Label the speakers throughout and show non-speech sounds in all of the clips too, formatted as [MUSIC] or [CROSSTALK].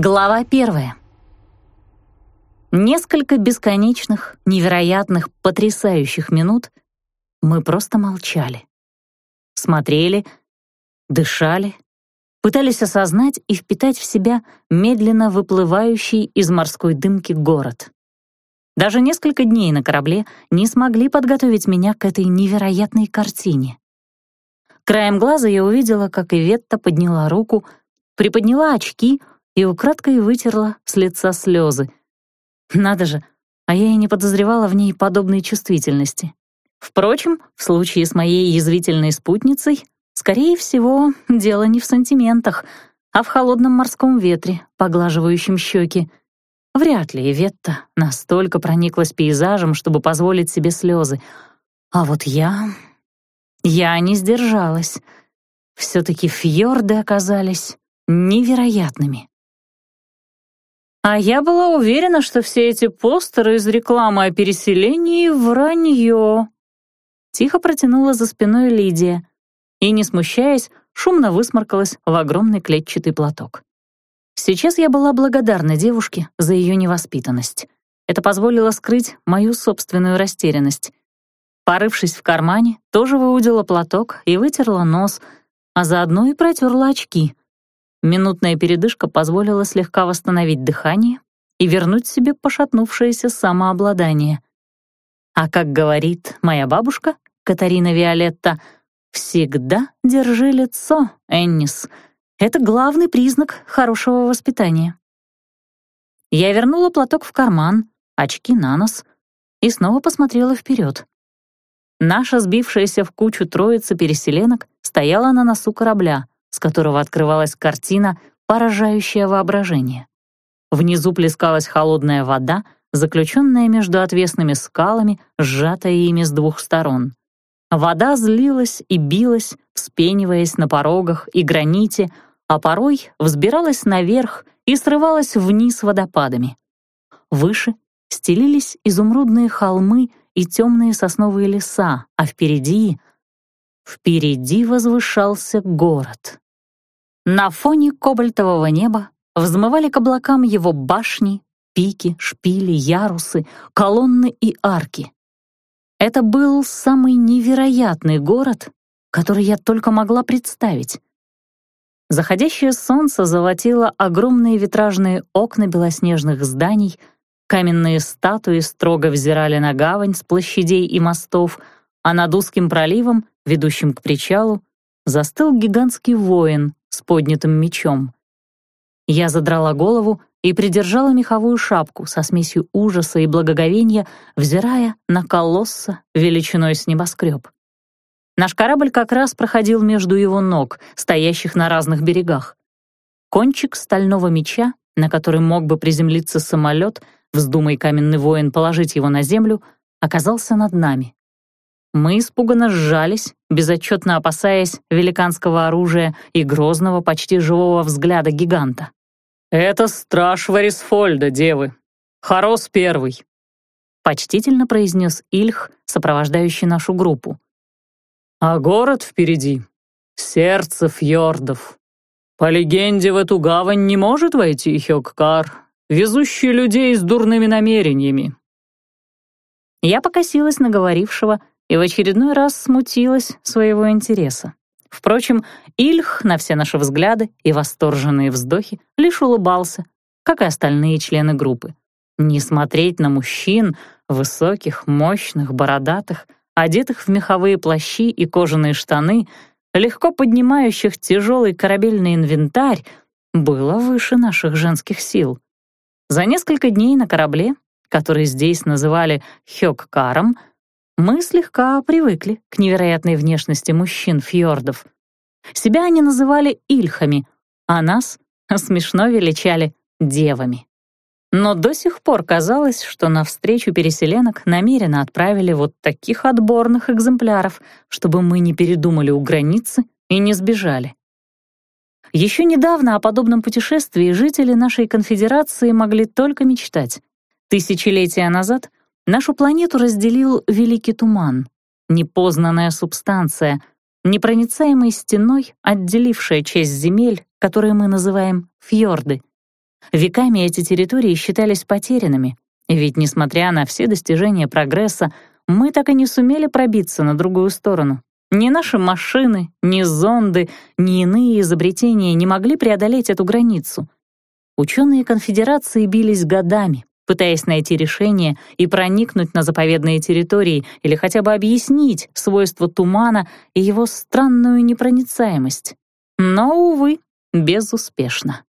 Speaker 1: Глава первая. Несколько бесконечных, невероятных, потрясающих минут мы просто молчали. Смотрели, дышали, пытались осознать и впитать в себя медленно выплывающий из морской дымки город. Даже несколько дней на корабле не смогли подготовить меня к этой невероятной картине. Краем глаза я увидела, как Иветта подняла руку, приподняла очки — и украдкой вытерла с лица слезы. Надо же, а я и не подозревала в ней подобной чувствительности. Впрочем, в случае с моей язвительной спутницей, скорее всего, дело не в сантиментах, а в холодном морском ветре, поглаживающем щеки. Вряд ли Иветта настолько прониклась пейзажем, чтобы позволить себе слезы. А вот я... Я не сдержалась. Все-таки фьорды оказались невероятными. А я была уверена, что все эти постеры из рекламы о переселении — вранье. Тихо протянула за спиной Лидия и, не смущаясь, шумно высморкалась в огромный клетчатый платок. Сейчас я была благодарна девушке за ее невоспитанность. Это позволило скрыть мою собственную растерянность. Порывшись в кармане, тоже выудила платок и вытерла нос, а заодно и протерла очки. Минутная передышка позволила слегка восстановить дыхание и вернуть себе пошатнувшееся самообладание. А как говорит моя бабушка, Катарина Виолетта, «Всегда держи лицо, Эннис. Это главный признак хорошего воспитания». Я вернула платок в карман, очки на нос и снова посмотрела вперед. Наша сбившаяся в кучу троица переселенок стояла на носу корабля — с которого открывалась картина, поражающая воображение. Внизу плескалась холодная вода, заключенная между отвесными скалами, сжатая ими с двух сторон. Вода злилась и билась, вспениваясь на порогах и граните, а порой взбиралась наверх и срывалась вниз водопадами. Выше стелились изумрудные холмы и темные сосновые леса, а впереди Впереди возвышался город. На фоне кобальтового неба взмывали к облакам его башни, пики, шпили, ярусы, колонны и арки. Это был самый невероятный город, который я только могла представить. Заходящее солнце золотило огромные витражные окна белоснежных зданий, каменные статуи строго взирали на гавань с площадей и мостов, а над узким проливом ведущим к причалу, застыл гигантский воин с поднятым мечом. Я задрала голову и придержала меховую шапку со смесью ужаса и благоговения, взирая на колосса величиной с небоскреб. Наш корабль как раз проходил между его ног, стоящих на разных берегах. Кончик стального меча, на который мог бы приземлиться самолет, вздумай каменный воин положить его на землю, оказался над нами. Мы испуганно сжались, безотчетно опасаясь великанского оружия и грозного, почти живого взгляда гиганта. «Это страж Варисфольда, девы. Хорос первый», — почтительно произнес Ильх, сопровождающий нашу группу. «А город впереди. Сердце фьордов. По легенде, в эту гавань не может войти Хёккар, везущий людей с дурными намерениями». Я покосилась на говорившего и в очередной раз смутилась своего интереса. Впрочем, Ильх на все наши взгляды и восторженные вздохи лишь улыбался, как и остальные члены группы. Не смотреть на мужчин, высоких, мощных, бородатых, одетых в меховые плащи и кожаные штаны, легко поднимающих тяжелый корабельный инвентарь, было выше наших женских сил. За несколько дней на корабле, который здесь называли Хёккаром, мы слегка привыкли к невероятной внешности мужчин-фьордов. Себя они называли ильхами, а нас [LAUGHS] смешно величали девами. Но до сих пор казалось, что на встречу переселенок намеренно отправили вот таких отборных экземпляров, чтобы мы не передумали у границы и не сбежали. Еще недавно о подобном путешествии жители нашей конфедерации могли только мечтать. Тысячелетия назад Нашу планету разделил Великий Туман, непознанная субстанция, непроницаемой стеной, отделившая часть земель, которые мы называем фьорды. Веками эти территории считались потерянными, ведь, несмотря на все достижения прогресса, мы так и не сумели пробиться на другую сторону. Ни наши машины, ни зонды, ни иные изобретения не могли преодолеть эту границу. Ученые конфедерации бились годами, пытаясь найти решение и проникнуть на заповедные территории или хотя бы объяснить свойства тумана и его странную непроницаемость. Но, увы, безуспешно.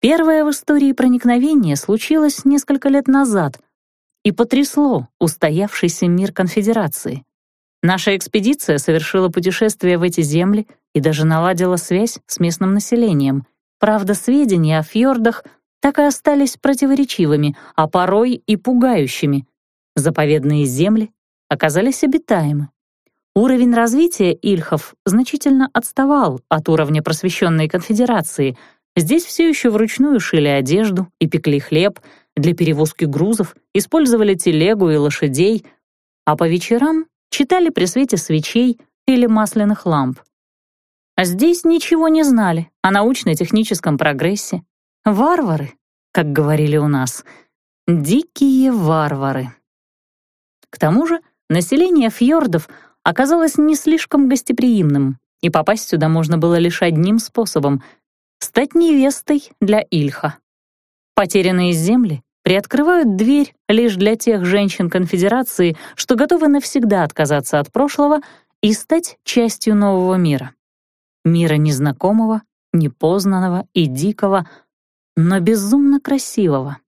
Speaker 1: Первое в истории проникновение случилось несколько лет назад и потрясло устоявшийся мир конфедерации. Наша экспедиция совершила путешествие в эти земли и даже наладила связь с местным населением. Правда, сведения о фьордах так и остались противоречивыми, а порой и пугающими. Заповедные земли оказались обитаемы. Уровень развития ильхов значительно отставал от уровня просвещенной конфедерации. Здесь все еще вручную шили одежду и пекли хлеб, для перевозки грузов использовали телегу и лошадей, а по вечерам читали при свете свечей или масляных ламп. А здесь ничего не знали о научно-техническом прогрессе, Варвары, как говорили у нас, дикие варвары. К тому же население фьордов оказалось не слишком гостеприимным, и попасть сюда можно было лишь одним способом — стать невестой для Ильха. Потерянные земли приоткрывают дверь лишь для тех женщин конфедерации, что готовы навсегда отказаться от прошлого и стать частью нового мира. Мира незнакомого, непознанного и дикого — но безумно красивого.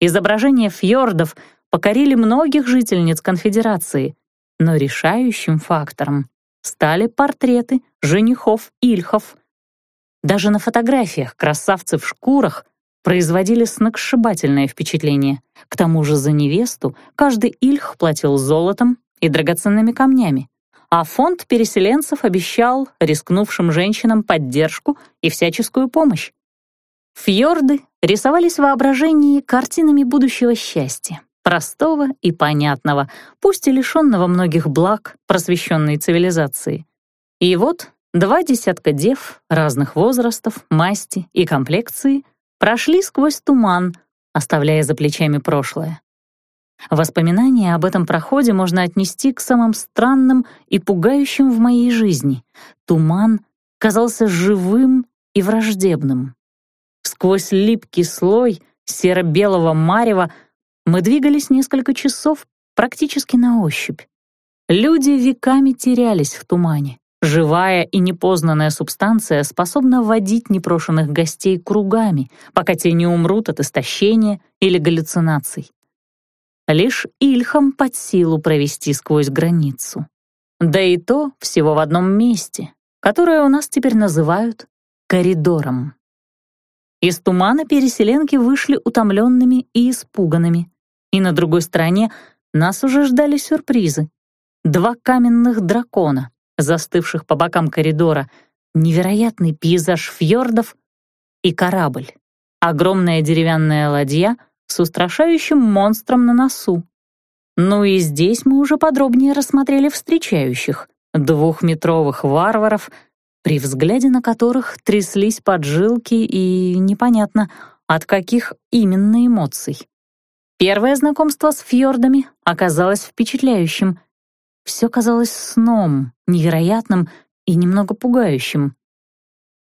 Speaker 1: Изображения фьордов покорили многих жительниц конфедерации, но решающим фактором стали портреты женихов-ильхов. Даже на фотографиях красавцы в шкурах производили сногсшибательное впечатление. К тому же за невесту каждый ильх платил золотом и драгоценными камнями, а фонд переселенцев обещал рискнувшим женщинам поддержку и всяческую помощь. Фьорды рисовались в воображении картинами будущего счастья, простого и понятного, пусть и лишенного многих благ просвещенной цивилизации. И вот два десятка дев разных возрастов, масти и комплекции прошли сквозь туман, оставляя за плечами прошлое. Воспоминания об этом проходе можно отнести к самым странным и пугающим в моей жизни. Туман казался живым и враждебным. Сквозь липкий слой серо-белого марева мы двигались несколько часов практически на ощупь. Люди веками терялись в тумане. Живая и непознанная субстанция способна водить непрошенных гостей кругами, пока те не умрут от истощения или галлюцинаций. Лишь Ильхам под силу провести сквозь границу. Да и то всего в одном месте, которое у нас теперь называют коридором. Из тумана переселенки вышли утомленными и испуганными. И на другой стороне нас уже ждали сюрпризы. Два каменных дракона, застывших по бокам коридора, невероятный пейзаж фьордов и корабль. Огромная деревянная ладья с устрашающим монстром на носу. Ну и здесь мы уже подробнее рассмотрели встречающих. Двухметровых варваров — при взгляде на которых тряслись поджилки и непонятно, от каких именно эмоций. Первое знакомство с фьордами оказалось впечатляющим. Все казалось сном, невероятным и немного пугающим.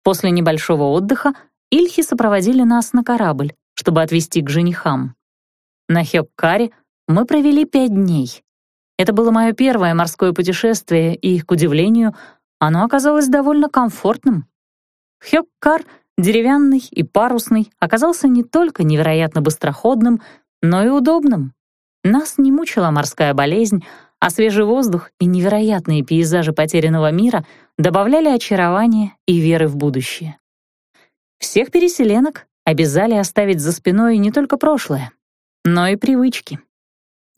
Speaker 1: После небольшого отдыха Ильхи сопроводили нас на корабль, чтобы отвезти к женихам. На Хёккаре мы провели пять дней. Это было мое первое морское путешествие, и, к удивлению, оно оказалось довольно комфортным. Хёккар, деревянный и парусный, оказался не только невероятно быстроходным, но и удобным. Нас не мучила морская болезнь, а свежий воздух и невероятные пейзажи потерянного мира добавляли очарования и веры в будущее. Всех переселенок обязали оставить за спиной не только прошлое, но и привычки.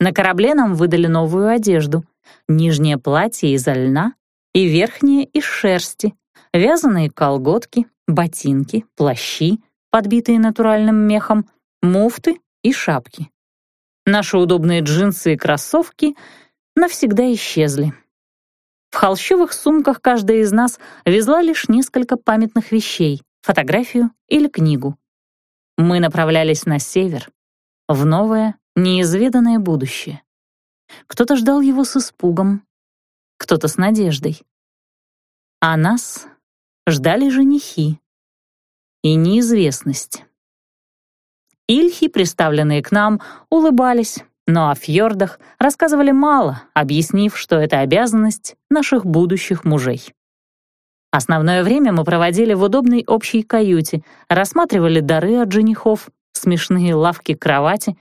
Speaker 1: На корабле нам выдали новую одежду, нижнее платье из льна и верхние из шерсти, вязаные колготки, ботинки, плащи, подбитые натуральным мехом, муфты и шапки. Наши удобные джинсы и кроссовки навсегда исчезли. В холщовых сумках каждая из нас везла лишь несколько памятных вещей, фотографию или книгу. мы направлялись на север, в новое, неизведанное будущее. Кто-то ждал его с испугом, кто-то с надеждой. А нас ждали женихи и неизвестность. Ильхи, представленные к нам, улыбались, но о фьордах рассказывали мало, объяснив, что это обязанность наших будущих мужей. Основное время мы проводили в удобной общей каюте, рассматривали дары от женихов, смешные лавки кровати,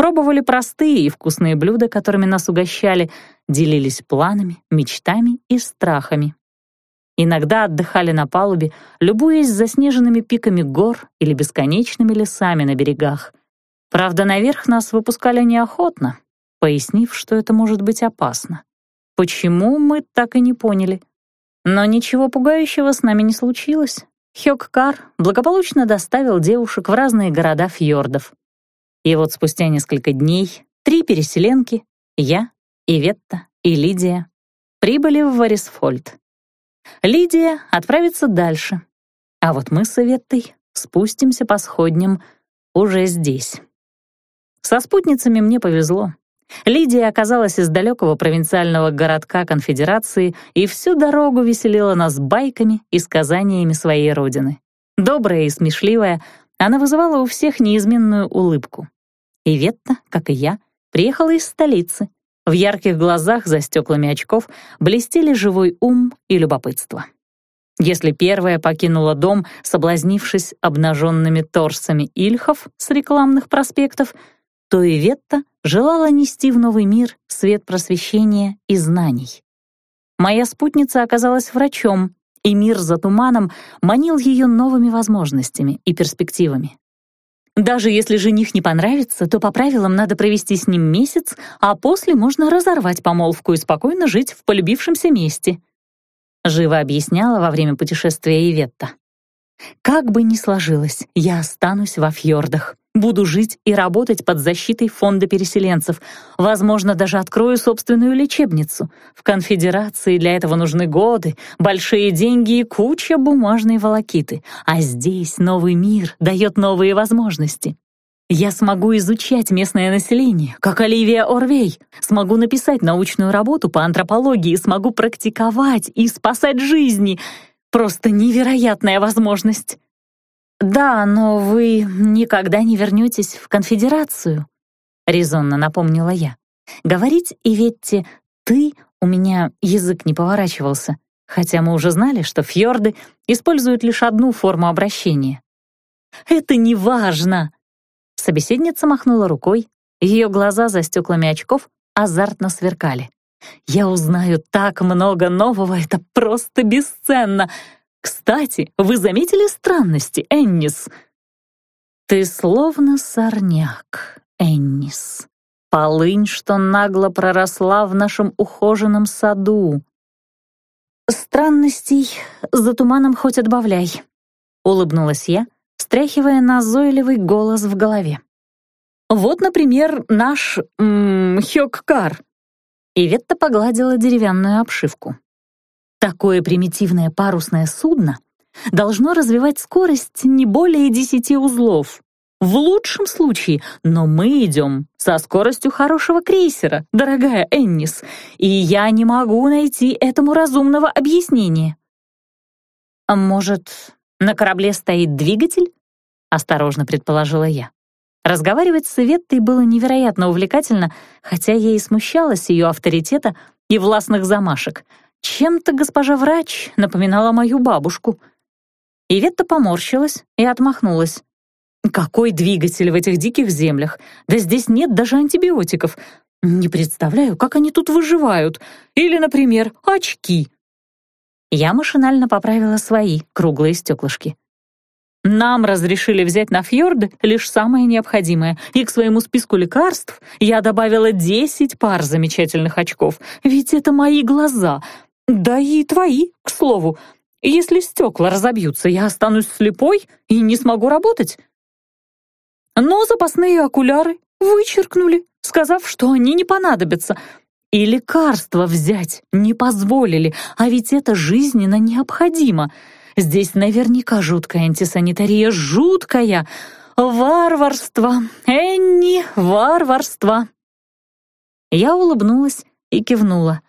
Speaker 1: пробовали простые и вкусные блюда, которыми нас угощали, делились планами, мечтами и страхами. Иногда отдыхали на палубе, любуясь заснеженными пиками гор или бесконечными лесами на берегах. Правда, наверх нас выпускали неохотно, пояснив, что это может быть опасно. Почему, мы так и не поняли. Но ничего пугающего с нами не случилось. Хёк-Кар благополучно доставил девушек в разные города фьордов. И вот спустя несколько дней три переселенки, я, Иветта и Лидия, прибыли в Варисфольд. Лидия отправится дальше, а вот мы с Иветтой спустимся по сходням уже здесь. Со спутницами мне повезло. Лидия оказалась из далекого провинциального городка Конфедерации и всю дорогу веселила нас байками и сказаниями своей родины. Добрая и смешливая, она вызывала у всех неизменную улыбку. Иветта, как и я, приехала из столицы, в ярких глазах за стеклами очков блестели живой ум и любопытство. Если первая покинула дом, соблазнившись обнаженными торсами ильхов с рекламных проспектов, то и Ветта желала нести в новый мир свет просвещения и знаний. Моя спутница оказалась врачом, и мир за туманом манил ее новыми возможностями и перспективами. Даже если жених не понравится, то по правилам надо провести с ним месяц, а после можно разорвать помолвку и спокойно жить в полюбившемся месте. Живо объясняла во время путешествия Иветта. Как бы ни сложилось, я останусь во фьордах. Буду жить и работать под защитой фонда переселенцев. Возможно, даже открою собственную лечебницу. В конфедерации для этого нужны годы, большие деньги и куча бумажной волокиты. А здесь новый мир дает новые возможности. Я смогу изучать местное население, как Оливия Орвей. Смогу написать научную работу по антропологии, смогу практиковать и спасать жизни. Просто невероятная возможность. «Да, но вы никогда не вернетесь в конфедерацию», — резонно напомнила я. «Говорить и ведь «ты» у меня язык не поворачивался, хотя мы уже знали, что фьорды используют лишь одну форму обращения». «Это не важно!» Собеседница махнула рукой, ее глаза за стеклами очков азартно сверкали. «Я узнаю так много нового, это просто бесценно!» Кстати, вы заметили странности, Эннис?» «Ты словно сорняк, Эннис. Полынь, что нагло проросла в нашем ухоженном саду». «Странностей за туманом хоть отбавляй», — улыбнулась я, стряхивая назойливый голос в голове. «Вот, например, наш Хёк-Кар». Иветта погладила деревянную обшивку. Такое примитивное парусное судно должно развивать скорость не более 10 узлов. В лучшем случае, но мы идем со скоростью хорошего крейсера, дорогая Эннис, и я не могу найти этому разумного объяснения. «А может, на корабле стоит двигатель?» — осторожно предположила я. Разговаривать с Светтой было невероятно увлекательно, хотя я и смущалась ее авторитета и властных замашек — чем-то госпожа врач напоминала мою бабушку. Иветта поморщилась и отмахнулась. «Какой двигатель в этих диких землях? Да здесь нет даже антибиотиков. Не представляю, как они тут выживают. Или, например, очки». Я машинально поправила свои круглые стеклышки. Нам разрешили взять на фьорды лишь самое необходимое, и к своему списку лекарств я добавила 10 пар замечательных очков, ведь это мои глаза, да и твои, к слову. Если стекла разобьются, я останусь слепой и не смогу работать. Но запасные окуляры вычеркнули, сказав, что они не понадобятся. И лекарства взять не позволили, а ведь это жизненно необходимо. Здесь наверняка жуткая антисанитария, жуткая. «Варварство! Энни, варварство!» Я улыбнулась и кивнула.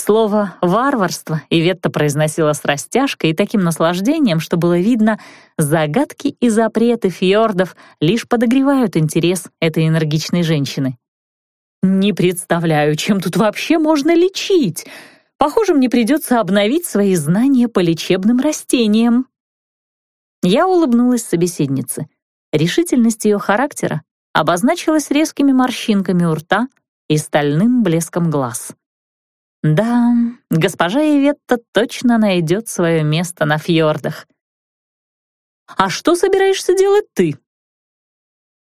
Speaker 1: Слово «варварство» Иветта произносила с растяжкой и таким наслаждением, что было видно, загадки и запреты фьордов лишь подогревают интерес этой энергичной женщины. «Не представляю, чем тут вообще можно лечить. Похоже, мне придется обновить свои знания по лечебным растениям». Я улыбнулась собеседнице. Решительность ее характера обозначилась резкими морщинками у рта и стальным блеском глаз. Да, госпожа Иветта точно найдет свое место на фьордах. «А что собираешься делать ты?»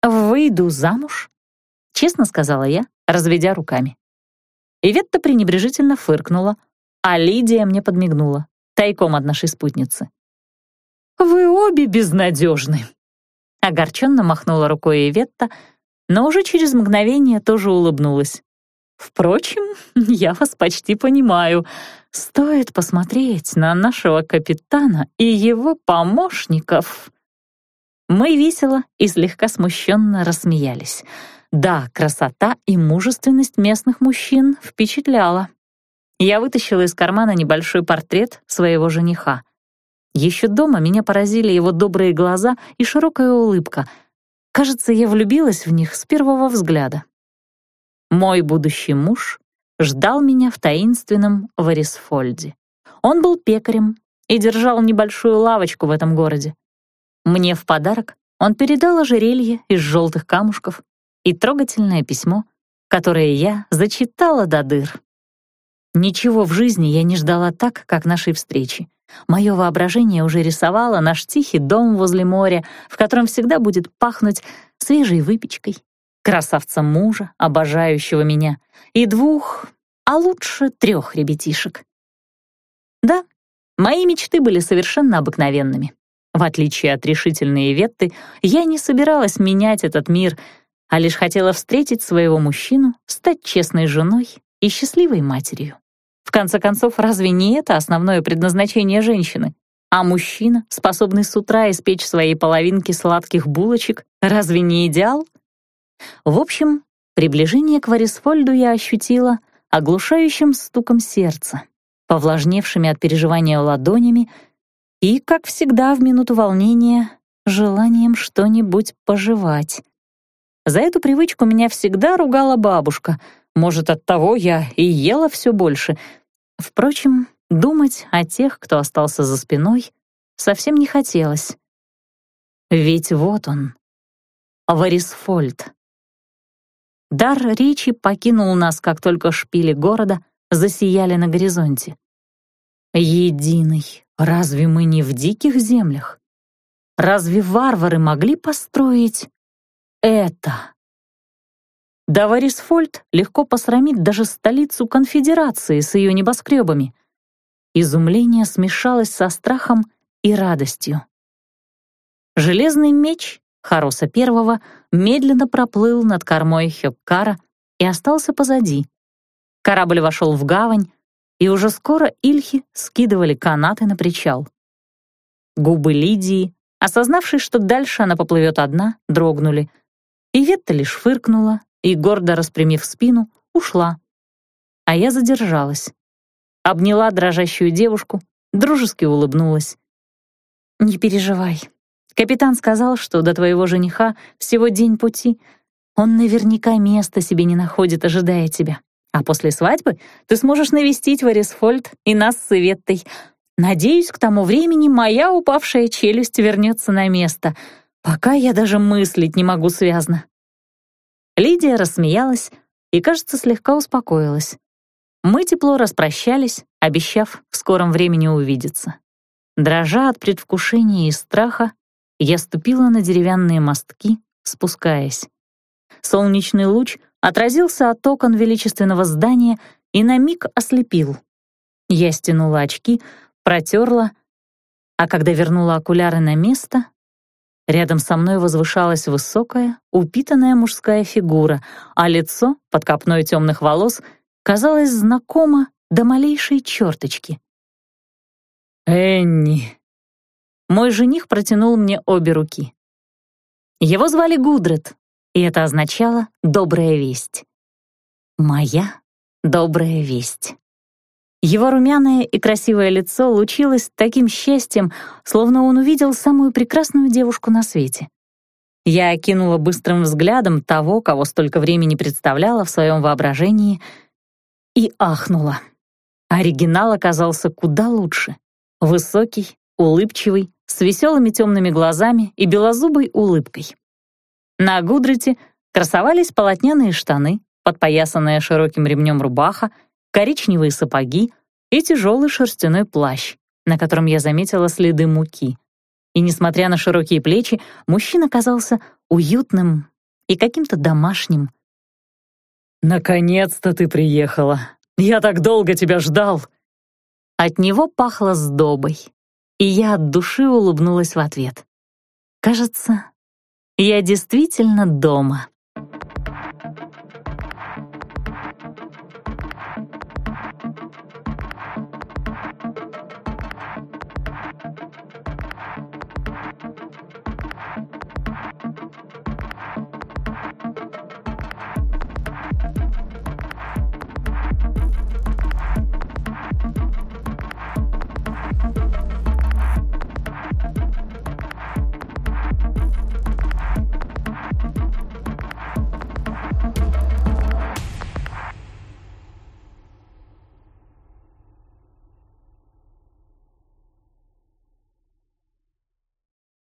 Speaker 1: «Выйду замуж», — честно сказала я, разведя руками. Иветта пренебрежительно фыркнула, а Лидия мне подмигнула, тайком от нашей спутницы. «Вы обе безнадежны», — огорченно махнула рукой Иветта, но уже через мгновение тоже улыбнулась. Впрочем, [LAUGHS] я вас почти понимаю. Стоит посмотреть на нашего капитана и его помощников. Мы весело и слегка смущенно рассмеялись. Да, красота и мужественность местных мужчин впечатляла. Я вытащила из кармана небольшой портрет своего жениха. Еще дома меня поразили его добрые глаза и широкая улыбка. Кажется, я влюбилась в них с первого взгляда. Мой будущий муж ждал меня в таинственном Варисфольде. Он был пекарем и держал небольшую лавочку в этом городе. Мне в подарок он передал ожерелье из желтых камушков и трогательное письмо, которое я зачитала до дыр. Ничего в жизни я не ждала так, как нашей встречи. Мое воображение уже рисовало наш тихий дом возле моря, в котором всегда будет пахнуть свежей выпечкой красавца мужа, обожающего меня, и двух, а лучше трех ребятишек. Да, мои мечты были совершенно обыкновенными. В отличие от решительной Ветты, я не собиралась менять этот мир, а лишь хотела встретить своего мужчину, стать честной женой и счастливой матерью. В конце концов, разве не это основное предназначение женщины? А мужчина, способный с утра испечь своей половинке сладких булочек, разве не идеал? В общем, приближение к Варисфольду я ощутила оглушающим стуком сердца, повлажневшими от переживания ладонями и, как всегда в минуту волнения, желанием что-нибудь пожевать. За эту привычку меня всегда ругала бабушка. Может, оттого я и ела все больше. Впрочем, думать о тех, кто остался за спиной, совсем не хотелось. Ведь вот он, Варисфольд. Дар речи покинул нас, как только шпили города засияли на горизонте. Единый, разве мы не в диких землях? Разве варвары могли построить это? Да Варисфольд легко посрамит даже столицу конфедерации с ее небоскребами. Изумление смешалось со страхом и радостью. Железный меч Хароса I медленно проплыл над кормой Хёккара и остался позади. Корабль вошел в гавань, и уже скоро Ильхи скидывали канаты на причал. Губы Лидии, осознавшей, что дальше она поплывет одна, дрогнули. И Ветта лишь фыркнула и, гордо распрямив спину, ушла. А я задержалась. Обняла дрожащую девушку, дружески улыбнулась. «Не переживай, Капитан сказал, что до твоего жениха всего день пути. Он наверняка места себе не находит, ожидая тебя. А после свадьбы ты сможешь навестить Варисфольд и нас с Иветтой. Надеюсь, к тому времени моя упавшая челюсть вернется на место. Пока я даже мыслить не могу связно». Лидия рассмеялась и, кажется, слегка успокоилась. Мы тепло распрощались, обещав в скором времени увидеться. Дрожа от предвкушения и страха, я ступила на деревянные мостки, спускаясь. Солнечный луч отразился от окон величественного здания и на миг ослепил. Я стянула очки, протерла, а когда вернула окуляры на место, рядом со мной возвышалась высокая, упитанная мужская фигура, а лицо под копной темных волос казалось знакомо до малейшей черточки. «Энни!» Мой жених протянул мне обе руки. Его звали Гудрет, и это означало «добрая весть». Моя добрая весть. Его румяное и красивое лицо лучилось таким счастьем, словно он увидел самую прекрасную девушку на свете. Я окинула быстрым взглядом того, кого столько времени представляла в своем воображении, и ахнула. Оригинал оказался куда лучше. Высокий, улыбчивый, с веселыми темными глазами и белозубой улыбкой. На Гудрите красовались полотняные штаны, подпоясанная широким ремнем рубаха, коричневые сапоги и тяжелый шерстяной плащ, на котором я заметила следы муки. И, несмотря на широкие плечи, мужчина казался уютным и каким-то домашним.
Speaker 2: «Наконец-то ты приехала! Я так долго тебя ждал!»
Speaker 1: От него пахло сдобой, и я от души улыбнулась в ответ. «Кажется, я действительно дома».